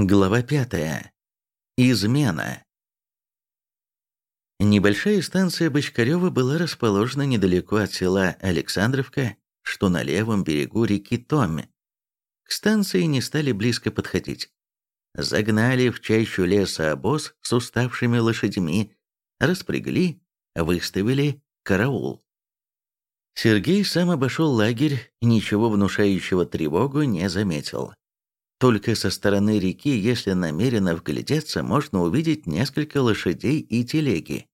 Глава пятая. Измена. Небольшая станция Бочкарева была расположена недалеко от села Александровка, что на левом берегу реки Томи. К станции не стали близко подходить. Загнали в чащу леса обоз с уставшими лошадьми, распрягли, выставили караул. Сергей сам обошел лагерь, ничего внушающего тревогу не заметил. Только со стороны реки, если намеренно вглядеться, можно увидеть несколько лошадей и телеги.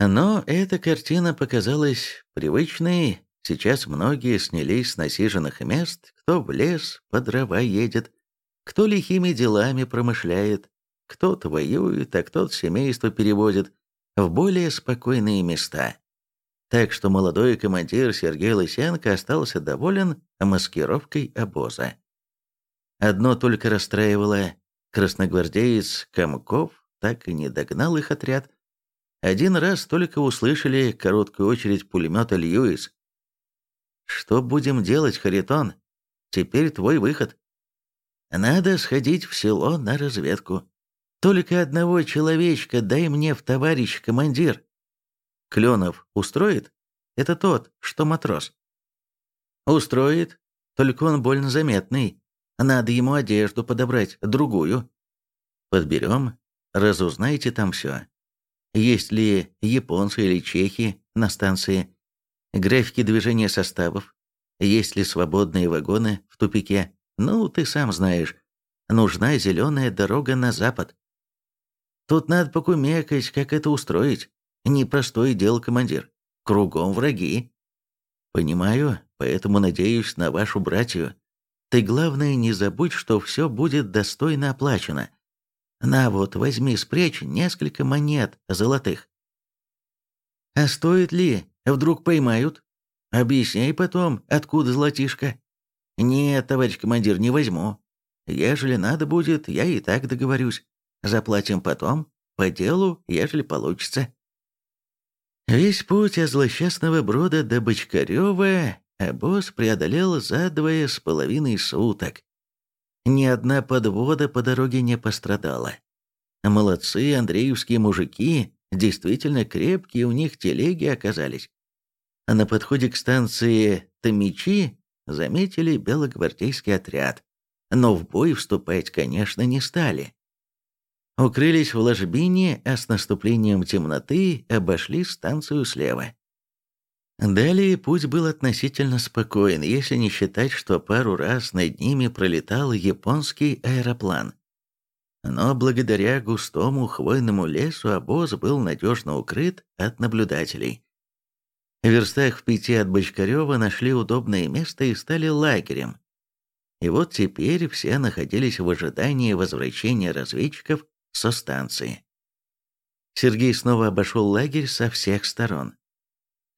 Но эта картина показалась привычной, сейчас многие снялись с насиженных мест, кто в лес по дрова едет, кто лихими делами промышляет, кто-то воюет, а кто-то семейство переводит в более спокойные места. Так что молодой командир Сергей Лысенко остался доволен маскировкой обоза. Одно только расстраивало. Красногвардеец Комков так и не догнал их отряд. Один раз только услышали короткую очередь пулемета «Льюис». «Что будем делать, Харитон? Теперь твой выход». «Надо сходить в село на разведку. Только одного человечка дай мне в товарищ командир». «Кленов устроит? Это тот, что матрос». «Устроит, только он больно заметный. Надо ему одежду подобрать, другую. Подберем, разузнайте там все. Есть ли японцы или чехи на станции, графики движения составов, есть ли свободные вагоны в тупике. Ну, ты сам знаешь, нужна зеленая дорога на запад. Тут надо покумекать, как это устроить. Непростое дело, командир. Кругом враги. Понимаю, поэтому надеюсь на вашу братью. Ты, главное, не забудь, что все будет достойно оплачено. На вот, возьми, спрячь несколько монет золотых. А стоит ли? Вдруг поймают? Объясняй потом, откуда золотишко. Нет, товарищ командир, не возьму. Ежели надо будет, я и так договорюсь. Заплатим потом, по делу, ежели получится. Весь путь от злосчастного брода до Бочкарева обоз преодолел за двое с половиной суток. Ни одна подвода по дороге не пострадала. Молодцы андреевские мужики, действительно крепкие у них телеги оказались. А на подходе к станции Томичи заметили белогвардейский отряд, но в бой вступать, конечно, не стали. Укрылись в ложбине, а с наступлением темноты обошли станцию слева. Далее путь был относительно спокоен, если не считать, что пару раз над ними пролетал японский аэроплан. Но благодаря густому хвойному лесу обоз был надежно укрыт от наблюдателей. В верстах в пяти от Бочкарева нашли удобное место и стали лагерем. И вот теперь все находились в ожидании возвращения разведчиков со станции. Сергей снова обошел лагерь со всех сторон.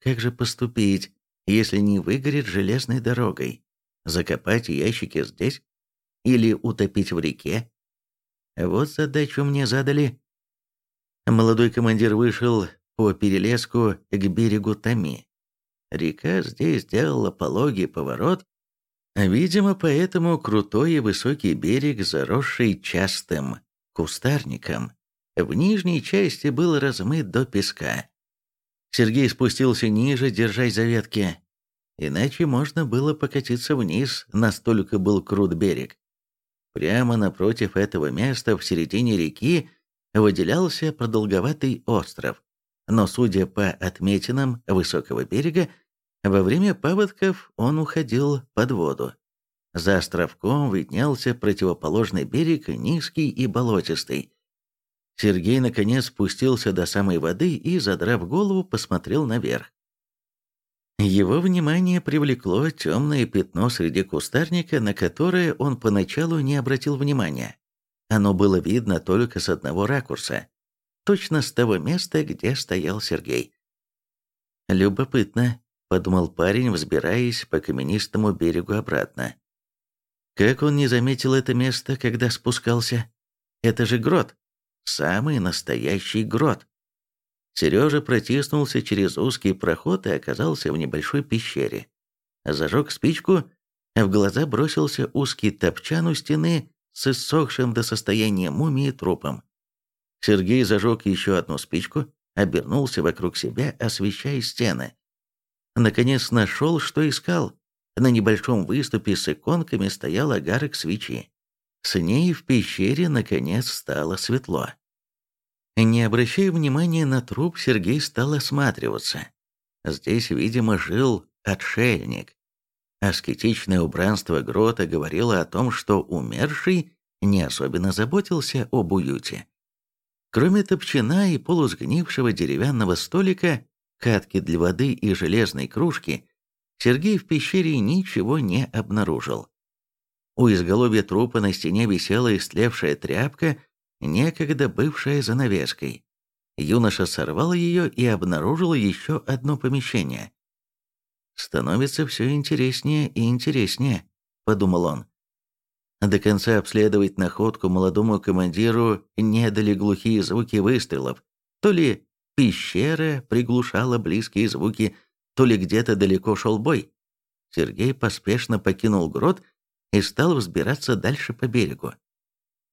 Как же поступить, если не выгорит железной дорогой? Закопать ящики здесь? Или утопить в реке? Вот задачу мне задали. Молодой командир вышел по перелеску к берегу Тами. Река здесь сделала пологий поворот, видимо, поэтому крутой и высокий берег, заросший частым кустарником, в нижней части был размыт до песка. Сергей спустился ниже, держась за ветки. Иначе можно было покатиться вниз, настолько был крут берег. Прямо напротив этого места, в середине реки, выделялся продолговатый остров. Но, судя по отметинам высокого берега, во время паводков он уходил под воду. За островком виднелся противоположный берег, низкий и болотистый. Сергей наконец спустился до самой воды и, задрав голову, посмотрел наверх. Его внимание привлекло темное пятно среди кустарника, на которое он поначалу не обратил внимания. Оно было видно только с одного ракурса, точно с того места, где стоял Сергей. «Любопытно», — подумал парень, взбираясь по каменистому берегу обратно. Как он не заметил это место, когда спускался? Это же грот. Самый настоящий грот. Сережа протиснулся через узкий проход и оказался в небольшой пещере. Зажег спичку, а в глаза бросился узкий топчан у стены с иссохшим до состояния мумии трупом. Сергей зажег еще одну спичку, обернулся вокруг себя, освещая стены. Наконец нашел, что искал. На небольшом выступе с иконками стоял огарок свечи. С ней в пещере, наконец, стало светло. Не обращая внимания на труп, Сергей стал осматриваться. Здесь, видимо, жил отшельник. Аскетичное убранство грота говорило о том, что умерший не особенно заботился об уюте. Кроме топчина и полусгнившего деревянного столика, катки для воды и железной кружки, Сергей в пещере ничего не обнаружил. У изголовья трупа на стене висела истлевшая тряпка, некогда бывшая занавеской. Юноша сорвал ее и обнаружил еще одно помещение. «Становится все интереснее и интереснее», — подумал он. До конца обследовать находку молодому командиру не дали глухие звуки выстрелов. То ли пещера приглушала близкие звуки, то ли где-то далеко шел бой. Сергей поспешно покинул грот и стал взбираться дальше по берегу.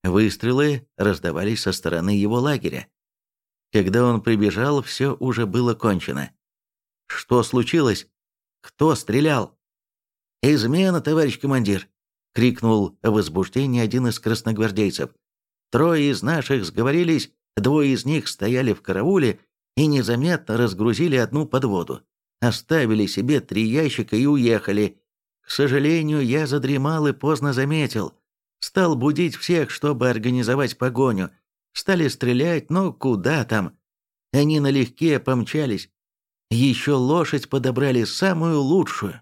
Выстрелы раздавались со стороны его лагеря. Когда он прибежал, все уже было кончено. «Что случилось? Кто стрелял?» «Измена, товарищ командир!» — крикнул в возбуждении один из красногвардейцев. «Трое из наших сговорились, двое из них стояли в карауле и незаметно разгрузили одну подводу. Оставили себе три ящика и уехали. К сожалению, я задремал и поздно заметил. Стал будить всех, чтобы организовать погоню. Стали стрелять, но куда там? Они налегке помчались. Еще лошадь подобрали самую лучшую.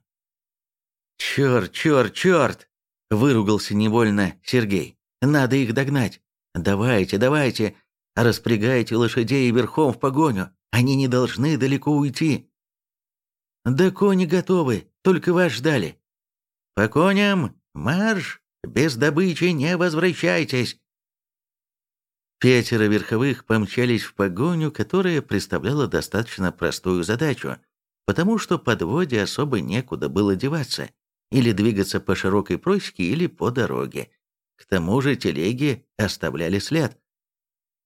«Черт, черт, черт!» Выругался невольно Сергей. «Надо их догнать. Давайте, давайте, распрягайте лошадей верхом в погоню. Они не должны далеко уйти». «Да кони готовы, только вас ждали». «По коням, марш! Без добычи не возвращайтесь!» Пятеро верховых помчались в погоню, которая представляла достаточно простую задачу, потому что подводе особо некуда было деваться или двигаться по широкой просеке или по дороге. К тому же телеги оставляли след.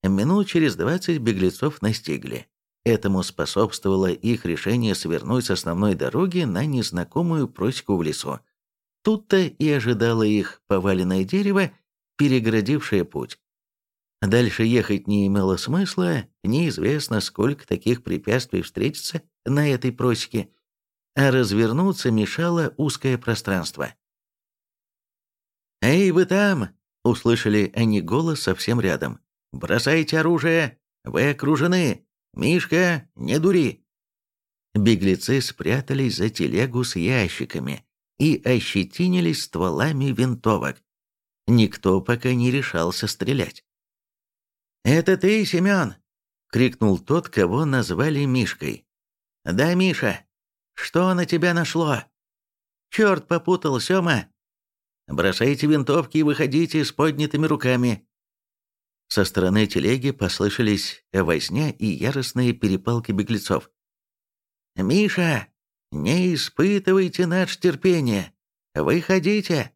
Минут через двадцать беглецов настигли. Этому способствовало их решение свернуть с основной дороги на незнакомую просеку в лесу. Тут-то и ожидало их поваленное дерево, перегородившее путь. Дальше ехать не имело смысла, неизвестно, сколько таких препятствий встретится на этой просеке, а развернуться мешало узкое пространство. «Эй, вы там!» — услышали они голос совсем рядом. «Бросайте оружие! Вы окружены! Мишка, не дури!» Беглецы спрятались за телегу с ящиками и ощетинились стволами винтовок. Никто пока не решался стрелять. «Это ты, Семен?» — крикнул тот, кого назвали Мишкой. «Да, Миша, что на тебя нашло? Черт попутал, Сёма! Бросайте винтовки и выходите с поднятыми руками!» Со стороны телеги послышались возня и яростные перепалки беглецов. «Миша, не испытывайте наше терпение! Выходите!»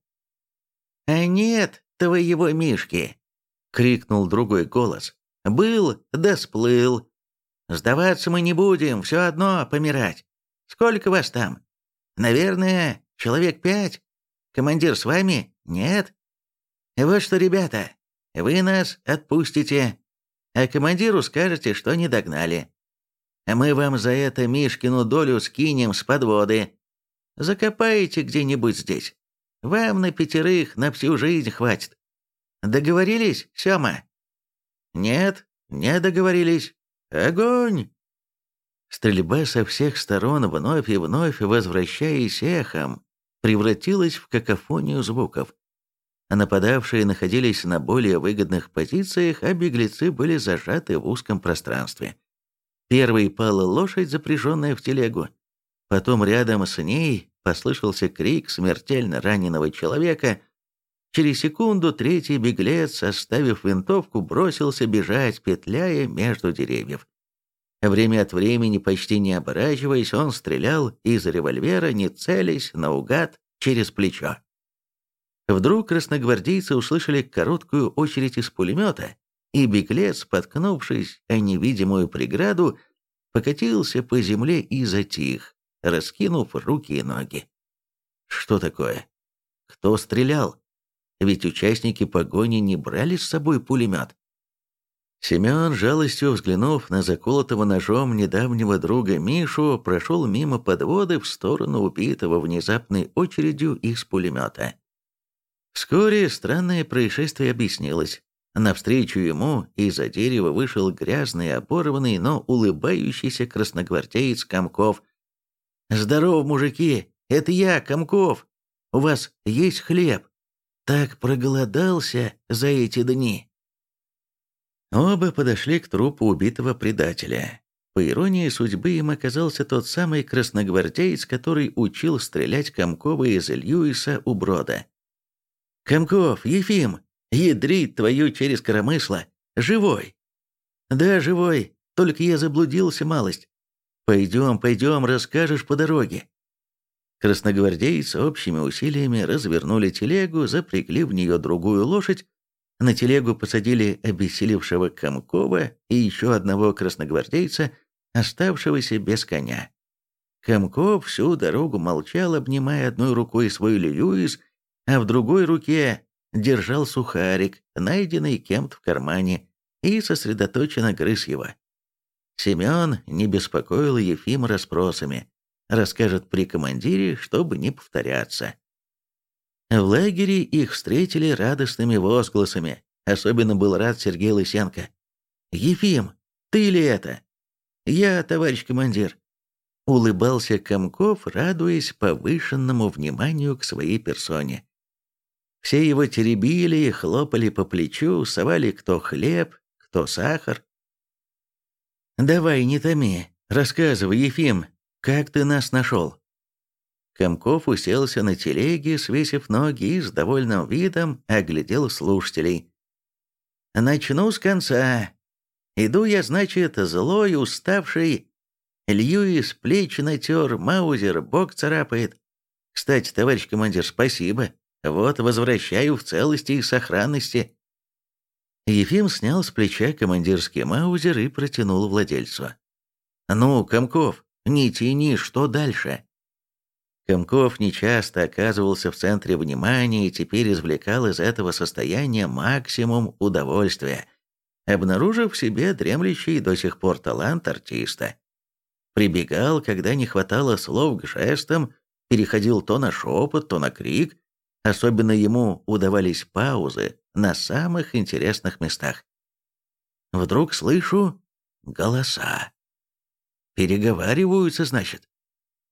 «А нет твоего Мишки!» — крикнул другой голос. «Был, да сплыл. Сдаваться мы не будем, все одно помирать. Сколько вас там? Наверное, человек пять. Командир с вами? Нет? Вот что, ребята, вы нас отпустите, а командиру скажете, что не догнали. Мы вам за это Мишкину долю скинем с подводы. Закопаете где-нибудь здесь. Вам на пятерых на всю жизнь хватит. Договорились, Сёма? Нет, не договорились. Огонь! Стрельба со всех сторон, вновь и вновь возвращаясь эхом, превратилась в какофонию звуков. Нападавшие находились на более выгодных позициях, а беглецы были зажаты в узком пространстве. Первой пала лошадь, запряженная в телегу. Потом рядом с ней послышался крик смертельно раненого человека. Через секунду третий беглец, оставив винтовку, бросился бежать, петляя между деревьев. Время от времени, почти не оборачиваясь, он стрелял из револьвера, не целясь, наугад, через плечо. Вдруг красногвардейцы услышали короткую очередь из пулемета, и беглец, споткнувшись о невидимую преграду, покатился по земле и затих, раскинув руки и ноги. Что такое? Кто стрелял? Ведь участники погони не брали с собой пулемет. Семен, жалостью взглянув на заколотого ножом недавнего друга Мишу, прошел мимо подводы в сторону убитого внезапной очередью из пулемета. Вскоре странное происшествие объяснилось. Навстречу ему из-за дерева вышел грязный, оборванный, но улыбающийся красногвардеец Комков. «Здорово, мужики! Это я, Комков! У вас есть хлеб? Так проголодался за эти дни!» Оба подошли к трупу убитого предателя. По иронии судьбы им оказался тот самый красногвардеец, который учил стрелять Комкова из Льюиса у брода. «Комков, Ефим, ядрить твою через коромысло! Живой!» «Да, живой, только я заблудился малость. Пойдем, пойдем, расскажешь по дороге». Красногвардейцы общими усилиями развернули телегу, запрягли в нее другую лошадь на телегу посадили обессилевшего Комкова и еще одного красногвардейца, оставшегося без коня. Комков всю дорогу молчал, обнимая одной рукой свой Льюис, а в другой руке держал сухарик, найденный кем-то в кармане, и сосредоточенно грыз его. Семен не беспокоил Ефима расспросами, расскажет при командире, чтобы не повторяться. В лагере их встретили радостными возгласами. Особенно был рад Сергей Лысенко. «Ефим, ты ли это?» «Я, товарищ командир». Улыбался Комков, радуясь повышенному вниманию к своей персоне. Все его теребили, хлопали по плечу, совали кто хлеб, кто сахар. «Давай, не томи, рассказывай, Ефим, как ты нас нашел?» Комков уселся на телеге, свесив ноги и с довольным видом оглядел слушателей. «Начну с конца. Иду я, значит, злой, уставший. Льюис плеч натер, Маузер бок царапает. Кстати, товарищ командир, спасибо. Вот возвращаю в целости и сохранности». Ефим снял с плеча командирский маузер и протянул владельцу. «Ну, Комков, не тяни, что дальше?» Комков нечасто оказывался в центре внимания и теперь извлекал из этого состояния максимум удовольствия, обнаружив в себе дремлющий до сих пор талант артиста. Прибегал, когда не хватало слов к жестам, переходил то на шепот, то на крик, особенно ему удавались паузы на самых интересных местах. Вдруг слышу голоса. Переговариваются, значит.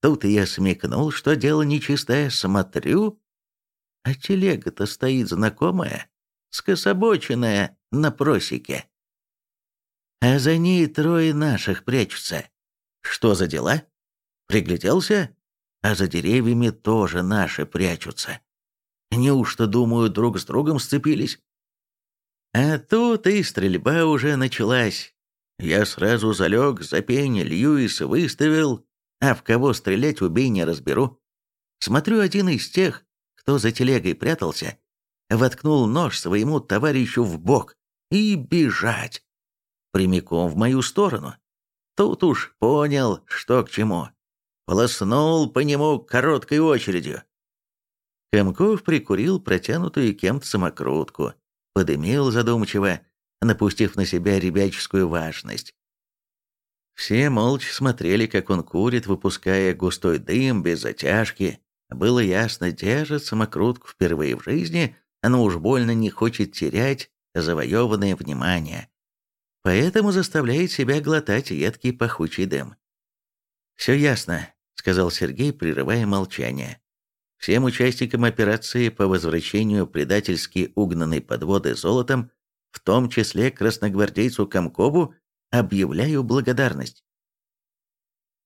Тут я смекнул, что дело нечистое, смотрю, а телега-то стоит знакомая, скособоченная на просеке. А за ней трое наших прячутся. Что за дела? Пригляделся? А за деревьями тоже наши прячутся. Неужто, думаю, друг с другом сцепились? А тут и стрельба уже началась. Я сразу залег за пень, Льюис выставил, а в кого стрелять убей не разберу. Смотрю, один из тех, кто за телегой прятался, воткнул нож своему товарищу в бок и бежать. Прямиком в мою сторону. Тут уж понял, что к чему. Полоснул по нему короткой очередью. Комков прикурил протянутую кем-то самокрутку, подымил задумчиво, напустив на себя ребяческую важность. Все молча смотрели, как он курит, выпуская густой дым без затяжки. Было ясно, держит самокрутку впервые в жизни, но уж больно не хочет терять завоеванное внимание. Поэтому заставляет себя глотать едкий пахучий дым. «Все ясно», — сказал Сергей, прерывая молчание. «Всем участникам операции по возвращению предательски угнанной подводы золотом, в том числе красногвардейцу Комкову, Объявляю благодарность».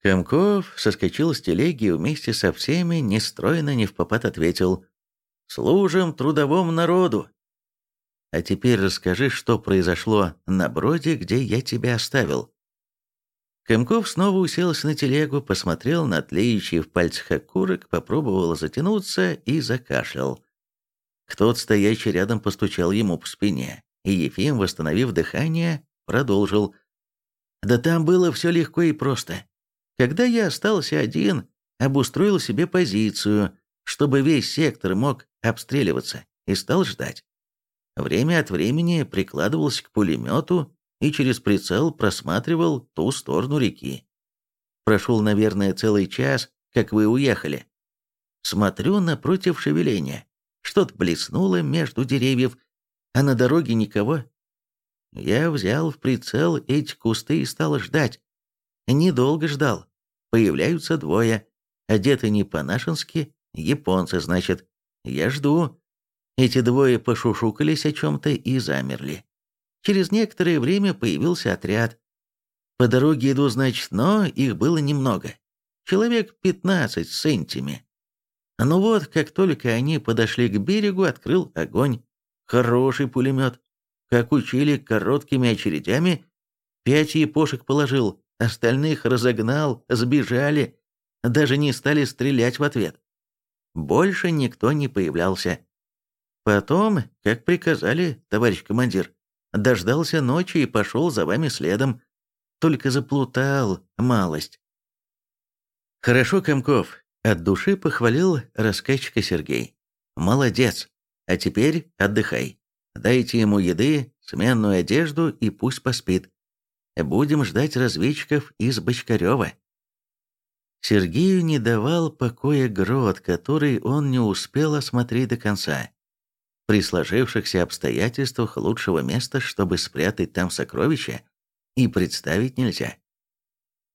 Комков соскочил с телеги и вместе со всеми, нестройно не в попад ответил «Служим трудовому народу». «А теперь расскажи, что произошло на броде, где я тебя оставил». Комков снова уселся на телегу, посмотрел на тлеющий в пальцах окурок, попробовал затянуться и закашлял. Кто-то, стоящий рядом, постучал ему по спине, и Ефим, восстановив дыхание, продолжил. «Да там было все легко и просто. Когда я остался один, обустроил себе позицию, чтобы весь сектор мог обстреливаться, и стал ждать. Время от времени прикладывался к пулемету и через прицел просматривал ту сторону реки. Прошел, наверное, целый час, как вы уехали. Смотрю напротив шевеления. Что-то блеснуло между деревьев, а на дороге никого. Я взял в прицел эти кусты и стал ждать. Недолго ждал. Появляются двое. Одеты не по-нашенски, японцы, значит. Я жду. Эти двое пошушукались о чем-то и замерли. Через некоторое время появился отряд. По дороге иду, значит, но их было немного. Человек пятнадцать с сентями. Ну вот, как только они подошли к берегу, открыл огонь. Хороший пулемет. Как учили короткими очередями, пять япошек положил, остальных разогнал, сбежали, даже не стали стрелять в ответ. Больше никто не появлялся. Потом, как приказали, товарищ командир, дождался ночи и пошел за вами следом. Только заплутал малость. Хорошо, Комков, от души похвалил рассказчика Сергей. Молодец. А теперь отдыхай. Дайте ему еды, сменную одежду и пусть поспит. Будем ждать разведчиков из Бочкарева. Сергею не давал покоя грот, который он не успел осмотреть до конца. При сложившихся обстоятельствах лучшего места, чтобы спрятать там сокровища, и представить нельзя.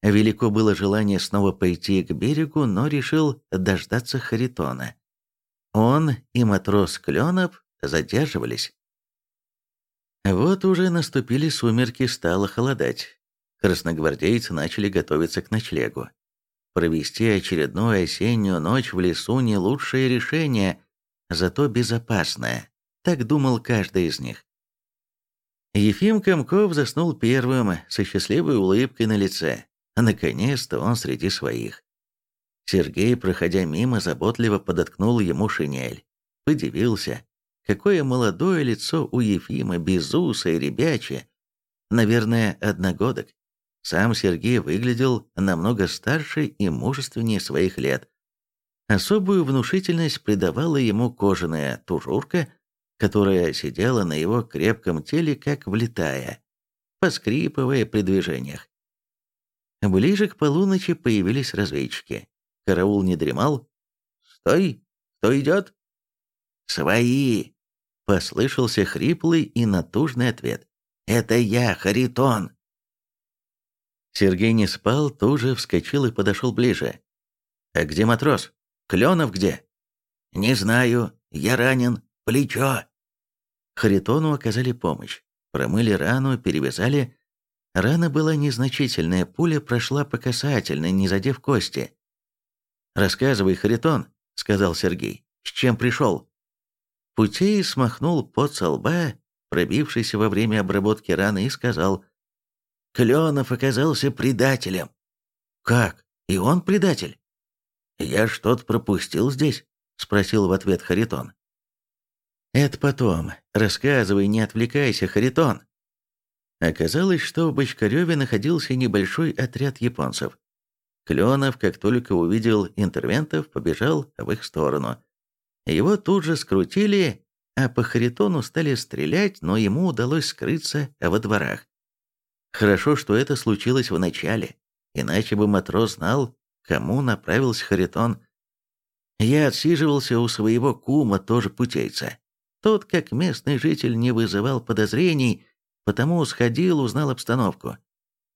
Велико было желание снова пойти к берегу, но решил дождаться Харитона. Он и матрос Кленов задерживались. Вот уже наступили сумерки, стало холодать. Красногвардейцы начали готовиться к ночлегу. Провести очередную осеннюю ночь в лесу не лучшее решение, зато безопасное. Так думал каждый из них. Ефим Комков заснул первым, со счастливой улыбкой на лице. Наконец-то он среди своих. Сергей, проходя мимо, заботливо подоткнул ему шинель. Подивился, какое молодое лицо у Ефима, безусое, ребяче. Наверное, одногодок. Сам Сергей выглядел намного старше и мужественнее своих лет. Особую внушительность придавала ему кожаная тужурка, которая сидела на его крепком теле, как влетая, поскрипывая при движениях. Ближе к полуночи появились разведчики. Караул не дремал. «Стой! Кто идет?» «Свои!» — послышался хриплый и натужный ответ. «Это я, Харитон!» Сергей не спал, тоже вскочил и подошел ближе. «А где матрос? Кленов где?» «Не знаю. Я ранен. Плечо». Харитону оказали помощь. Промыли рану, перевязали, Рана была незначительная, пуля прошла по касательной, не задев кости. «Рассказывай, Харитон», — сказал Сергей, — «с чем пришел?» Путей смахнул пот со лба, пробившийся во время обработки раны, и сказал, «Кленов оказался предателем». «Как? И он предатель?» «Я что-то пропустил здесь?» — спросил в ответ Харитон. «Это потом. Рассказывай, не отвлекайся, Харитон», Оказалось, что в Бочкареве находился небольшой отряд японцев. Кленов, как только увидел интервентов, побежал в их сторону. Его тут же скрутили, а по Харитону стали стрелять, но ему удалось скрыться во дворах. Хорошо, что это случилось в начале, иначе бы матрос знал, кому направился Харитон. Я отсиживался у своего кума, тоже путейца. Тот, как местный житель, не вызывал подозрений, Потому сходил, узнал обстановку.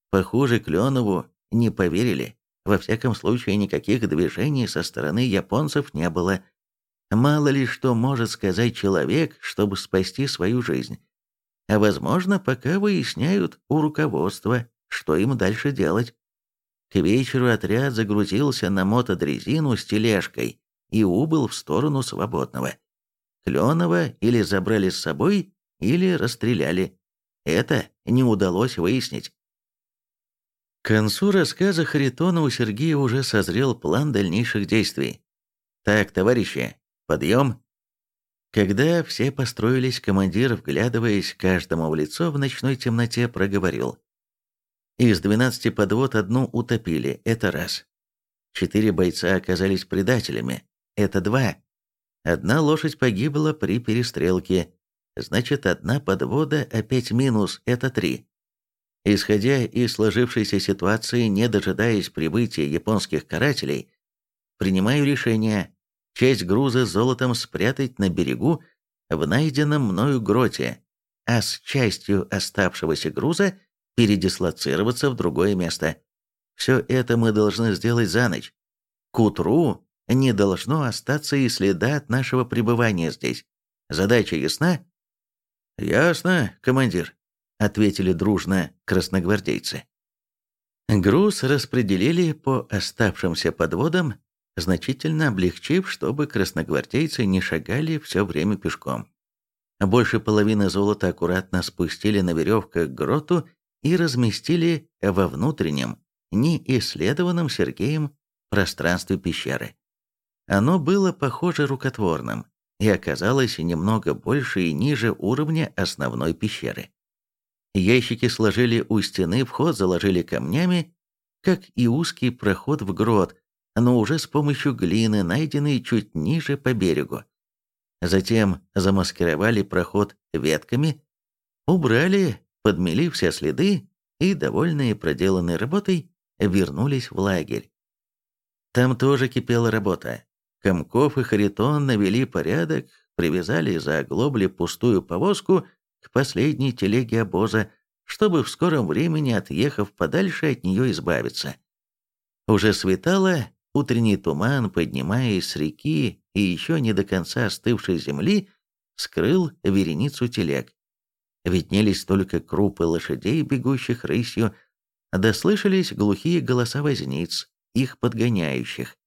Похоже, Кленову не поверили. Во всяком случае, никаких движений со стороны японцев не было. Мало ли что может сказать человек, чтобы спасти свою жизнь. А возможно, пока выясняют у руководства, что им дальше делать. К вечеру отряд загрузился на мотодрезину с тележкой и убыл в сторону свободного. Кленова или забрали с собой, или расстреляли. Это не удалось выяснить. К концу рассказа Харитона у Сергея уже созрел план дальнейших действий. «Так, товарищи, подъем!» Когда все построились, командир, вглядываясь каждому в лицо в ночной темноте, проговорил. Из двенадцати подвод одну утопили, это раз. Четыре бойца оказались предателями, это два. Одна лошадь погибла при перестрелке, значит, одна подвода опять минус, это три. Исходя из сложившейся ситуации, не дожидаясь прибытия японских карателей, принимаю решение часть груза с золотом спрятать на берегу в найденном мною гроте, а с частью оставшегося груза передислоцироваться в другое место. Все это мы должны сделать за ночь. К утру не должно остаться и следа от нашего пребывания здесь. Задача ясна? Ясно, командир, ответили дружно красногвардейцы. Груз распределили по оставшимся подводам, значительно облегчив, чтобы красногвардейцы не шагали все время пешком. Больше половины золота аккуратно спустили на веревках к гроту и разместили во внутреннем, неисследованном Сергеем пространстве пещеры. Оно было, похоже, рукотворным и оказалось немного больше и ниже уровня основной пещеры. Ящики сложили у стены, вход заложили камнями, как и узкий проход в грот, но уже с помощью глины, найденной чуть ниже по берегу. Затем замаскировали проход ветками, убрали, подмели все следы и, довольные проделанной работой, вернулись в лагерь. Там тоже кипела работа. Комков и Харитон навели порядок, привязали за оглобли пустую повозку к последней телеге обоза, чтобы в скором времени, отъехав подальше от нее, избавиться. Уже светало, утренний туман, поднимаясь с реки и еще не до конца остывшей земли, скрыл вереницу телег. Виднелись только крупы лошадей, бегущих рысью, дослышались глухие голоса возниц, их подгоняющих.